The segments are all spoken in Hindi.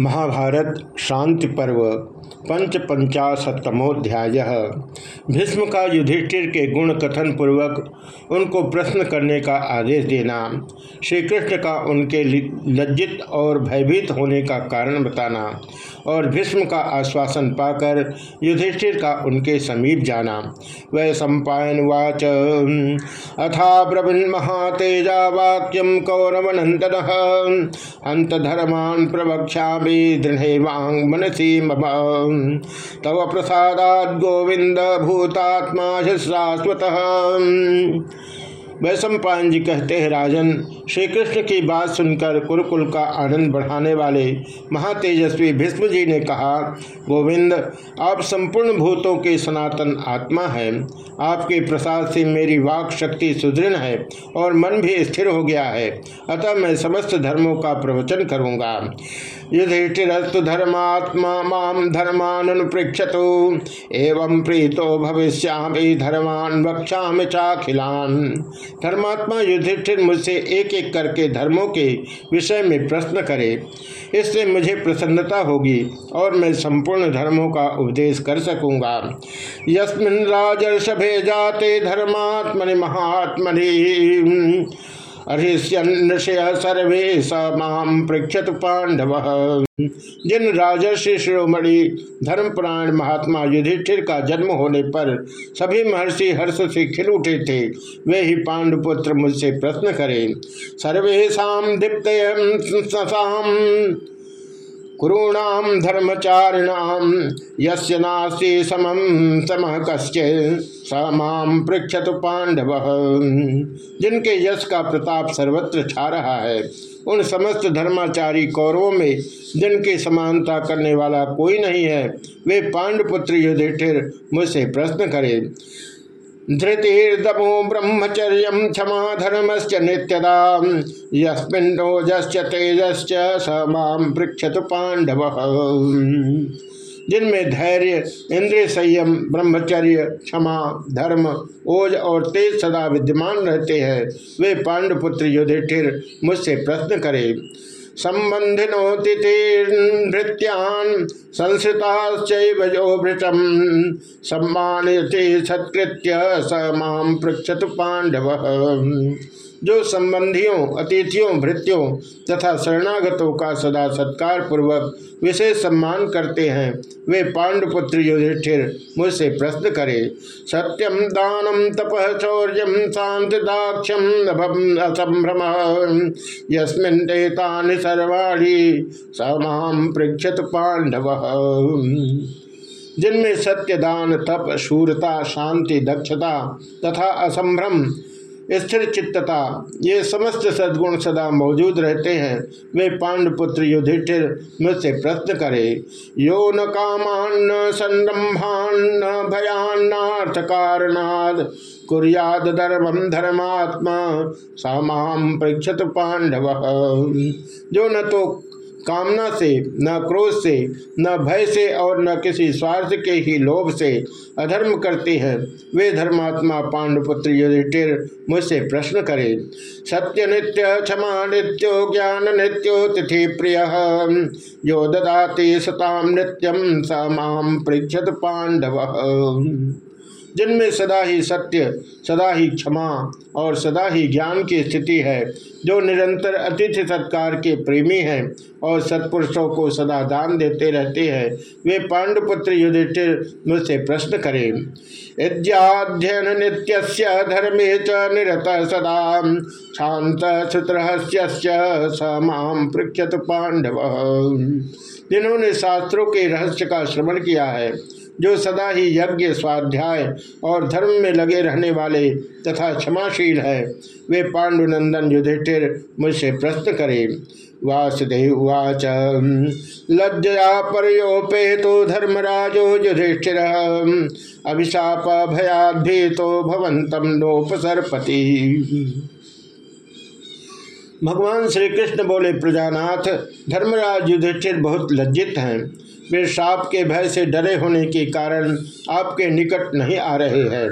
महाभारत शांति पर्व पंच पंचाशतमोध्याय भीष्म का युधिष्ठिर के गुण कथन पूर्वक उनको प्रश्न करने का आदेश देना श्री कृष्ण का उनके लज्जित और भयभीत होने का कारण बताना और भीष्म का आश्वासन पाकर युधिष्ठिर का उनके समीप जाना। वह सम्पायन वाच अथा ब्रवीण महातेजा वाक्यम कौरवनंदन अंत धर्मान प्रवक्षा दृढ़ वांग मनसी मम। तव प्रसादात गोविंद भूतात्मा शाश्वत वैशंपायन जी कहते हैं, राजन श्री कृष्ण की बात सुनकर कुरुकुल का आनंद बढ़ाने वाले महातेजस्वी भीष्म जी ने कहा, गोविंद, आप संपूर्ण भूतों के सनातन आत्मा हैं। आपके प्रसाद से मेरी वाक शक्ति सुदृढ़ है और मन भी स्थिर हो गया है। अतः मैं समस्त धर्मों का प्रवचन करूँगा। युधिष्ठिरस्तु धर्मात्मा माम धर्मान पृक्षतु एवं प्रीतो भविष्यामि धर्मान वक्षा चाखिलान। धर्मात्मा युधिष्ठिर मुझसे एक एक करके धर्मों के विषय में प्रश्न करे, इससे मुझे प्रसन्नता होगी और मैं संपूर्ण धर्मों का उपदेश कर सकूँगा। यस्मिन राजर्षभे जाते धर्मात्मनि महात्मनि। सर्वे साम पृक्षत पांडव जिन राजर्षि शिरोमणि, धर्मपुराण महात्मा युधिष्ठिर का जन्म होने पर सभी महर्षि हर्ष से खिल उठे थे, वे ही पांडुपुत्र मुझसे प्रश्न करें सर्वेशा दीप्त कुरूणाम धर्मचारिणाम यस्य नास्ति समम समः कस्य समाम पृक्षत पांडव जिनके यश का प्रताप सर्वत्र छा रहा है, उन समस्त धर्माचारी कौरवों में जिनकी समानता करने वाला कोई नहीं है, वे पांडपुत्र युधिष्ठिर मुझसे प्रश्न करें धृतिर्दमो ब्रह्मचर्य क्षमा धर्मश्च नित्यदा यस्मिन्नोजश्च तेजश्च स पांडव जिनमें धैर्य, इंद्रिय संयम, ब्रह्मचर्य, क्षमा, धर्म, ओज और तेज सदा विद्यमान रहते हैं, वे पांडुपुत्र युधिष्ठिर मुझसे प्रश्न करें संबंधिनो तिथिभृत्यान संस्कृताश्चोभृतम सम्मानित सत्कृत्य स माम पृक्षत पांडव जो संबंधियों, अतिथियों, भृत्यों तथा शरणागतों का सदा सत्कार पूर्वक विशेष सम्मान करते हैं, वे पांडुपुत्र युधिष्ठिर मुझसे प्रश्न करे सत्यम दानम तप शौर्य शांति दाक्षम असंभ्रम यस्मिन सर्वाणी समाम पृक्षत पांडव। जिनमें सत्य दान तप, शूरता, शांति, दक्षता तथा असंभ्रम स्थिर चित्तता। ये समस्त सद्गुण सदा मौजूद रहते हैं। वे पांडपुत्र युधिष्ठिर मुझसे प्रश्न करे, यो न कामान संरम्भान्न भयान्नार्थ कारणाद, कुरियाद धर्मम धर्मात्मा सामाम पृक्षत पांडव। जो न तो कामना से, न क्रोध से, न भय से और न किसी स्वार्थ के ही लोभ से अधर्म करते हैं। वे धर्मात्मा पांडुपुत्र युधिष्ठिर मुझसे प्रश्न करें सत्य नित्य क्षमा नित्यो ज्ञान नित्यो तिथि प्रिय यो ददाति सताम नित्यम स माम पांडव। जिनमें सदा ही सत्य, सदा ही क्षमा और सदा ही ज्ञान की स्थिति है, जो निरंतर अतिथि सत्कार के प्रेमी हैं और सत्पुरुषों को सदा दान देते रहते हैं, वे पांडुपुत्र युधिष्ठिर मुझसे प्रश्न करें इध्याध्ययन नित्य धर्मे च निरत सदा, शांत सुतरहस्य माम पृक्षत पांडव जिन्होंने शास्त्रों के रहस्य का श्रवण किया है जो सदा ही यज्ञ, स्वाध्याय और धर्म में लगे रहने वाले तथा क्षमाशील है, वे पांडुनंदन युधिष्ठिर मुझसे प्रश्न करे। वासुदेव लज्जया परयोपे तो धर्मराजो युधिष्ठिर, अभिशाप भयाद्भी तो भवंतम भगवान श्री कृष्ण बोले, प्रजानाथ, धर्मराज युधिष्ठिर बहुत लज्जित हैं। वे साप के भय से डरे होने के कारण आपके निकट नहीं आ रहे हैं।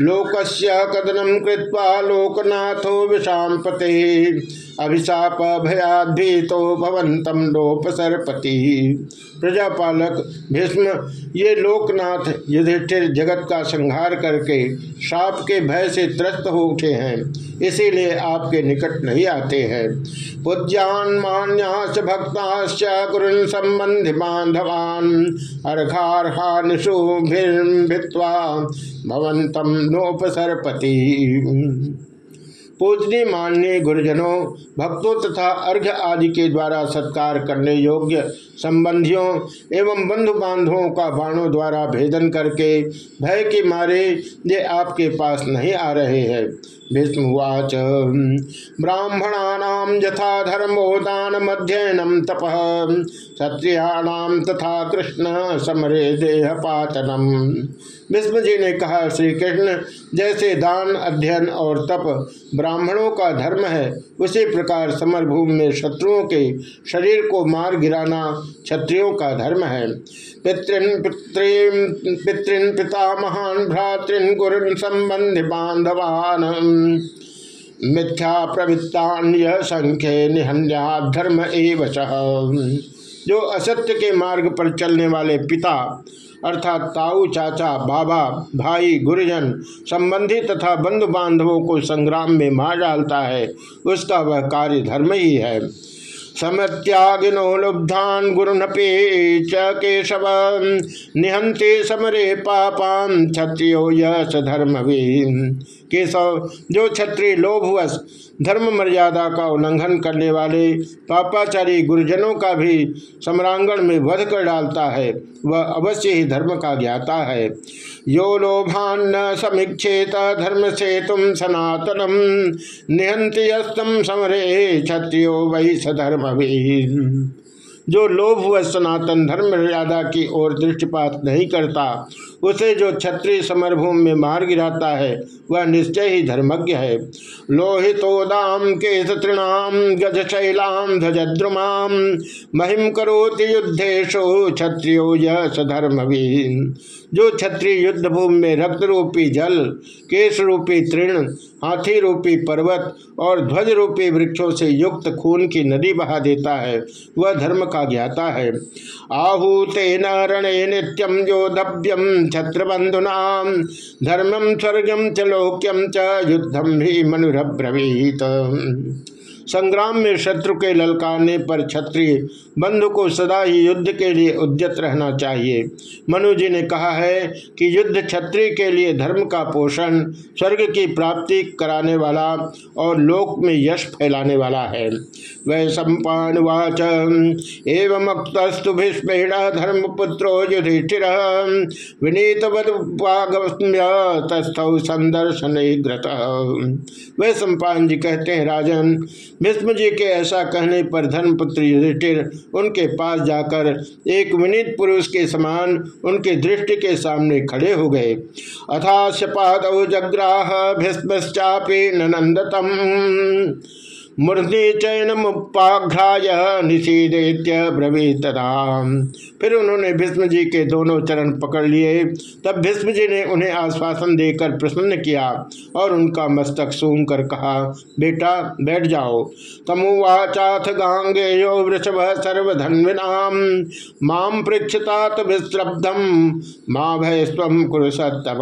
लोकस्य कदनम कृत्वा लोकनाथो विषाम पते अभिशाप भयाधीतो भवंतम लोपसरपति। प्रजापालक भीष्म, ये लोकनाथ युधिष्ठिर जगत का संहार करके साप के भय से त्रस्त हो उठे हैं, इसीलिए आपके निकट नहीं आते हैं। पूज्यान मान्यास भक्ताश्च गुरु संबंधि बांधवान अर्घार्हानुषुभिर्भित्वा भवंतम नोपसरपति। पूजनी मान्य गुरुजनों, भक्तों तथा अर्घ्य आदि के द्वारा सत्कार करने योग्य संबंधियों एवं बंधु बांधवों का बाणों द्वारा भेदन करके भय के मारे ये आपके पास नहीं आ रहे हैं। भीष्मवाच ब्राह्मणा यथा धर्मो दान मध्ययनम तप क्षत्रियाणाम तथा कृष्ण समरे देह पातनम भीष्म जी ने कहा श्री कृष्ण जैसे दान, अध्ययन और तप ब्राह्मणों का धर्म है, उसी प्रकार समरभूमि में शत्रुओं के शरीर को मार गिराना क्षत्रियों का धर्म है। पितृन पितृन पितृन पिता महान भ्रातृन गुरु संबंधि बांधवान मिथ्या प्रवृत्तान्य संख्य निहन्या धर्म एवं जो असत्य के मार्ग पर चलने वाले पिता अर्थात ताऊ, चाचा, बाबा, भाई, गुरुजन, संबंधी तथा बंधु बांधवों को संग्राम में मार डालता है। उसका वह कार्य धर्म ही है। समत्यागिनो लुब्धान गुरुनपे च केशव निहंते समरे पापान क्षत्रियो यश धर्म केशव, जो क्षत्रिय लोभवश धर्म मर्यादा का उल्लंघन करने वाले पापाचारी गुरुजनों का भी सम्रांगण में वध कर डालता है, वह अवश्य ही धर्म का ज्ञाता है। यो लोभान समीक्षेत, धर्म से तुम सनातनम निहंती समरे क्षत्रियो वही सधर्म भी जो लोभ व सनातन धर्म मर्यादा की ओर दृष्टिपात नहीं करता, उसे जो क्षत्रिय समरभूमि में मार गिराता है, वह निश्चय ही धर्मज्ञ है। लोहितोदाम के तृणाम गज शैलाम ध्वजद्रुमाम महिम करोति युद्धेशो क्षत्रियो धर्मवीन। जो क्षत्रिय युद्ध भूमि में रक्त रूपी जल, केश रूपी तृण हाथी रूपी पर्वत और ध्वज रूपी वृक्षों से युक्त खून की नदी बहा देता है। वह धर्म का ज्ञाता है। आहूते नारण नित्यम जो छत्रुना धर्मम स्वर्गम च लोक्यम च युद्धम भी मनुरब्रवीत। संग्राम में शत्रु के ललकारने पर क्षत्रिय बंधु को सदा ही युद्ध के लिए उद्यत रहना चाहिए। मनु जी ने कहा है कि युद्ध क्षत्रिय के लिए धर्म का पोषण, स्वर्ग की प्राप्ति कराने वाला और लोक में यश फैलाने वाला है। वह सम्पावाच एवं अक्तस्तु भीष्मेण धर्मपुत्रो युधिष्ठिर। विनीत तस्थौ संदर्शन वह सम्पान जी कहते हैं, राजन भीष्म जी के ऐसा कहने पर धर्मपुत्र युधिष्ठिर उनके पास जाकर एक विनीत पुरुष के समान उनके दृष्टि के सामने खड़े हो गए। अथा शपाद जग्राह भीष्मश्चापी नंदतम मूर्धि चयन मुपाघ्राय निषीदेत्य ब्रवीतरा फिर उन्होंने भीष्म जी के दोनों चरण पकड़ लिए। तब भीष्म जी ने उन्हें आश्वासन देकर प्रसन्न किया और उनका मस्तक सूंघ कर कहा, बेटा, बैठ जाओ। तमुवाचाथ गांगे यो वृषभ सर्वधन्विनाम। माम पृक्षतात विश्रब्धम माँ भय स्व कुरुसतम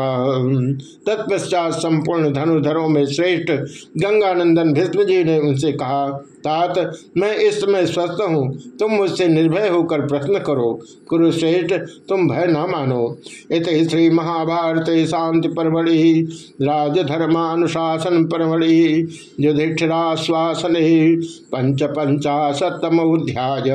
तत्पश्चात संपूर्ण धनुधरों में श्रेष्ठ गंगानंदन भीष्म जी ने उनसे कहा तात मैं इस समय स्वस्थ हूँ। तुम मुझसे निर्भय होकर प्रश्न करो, कुरुश्रेष्ठ, तुम भय न मानो। इत श्री महाभारत शांति परमढ़ि, राजधर्मानुशासन परमढ़ि, युधिष्ठिराश्वासन ही पंच पंचाशतमोध्याय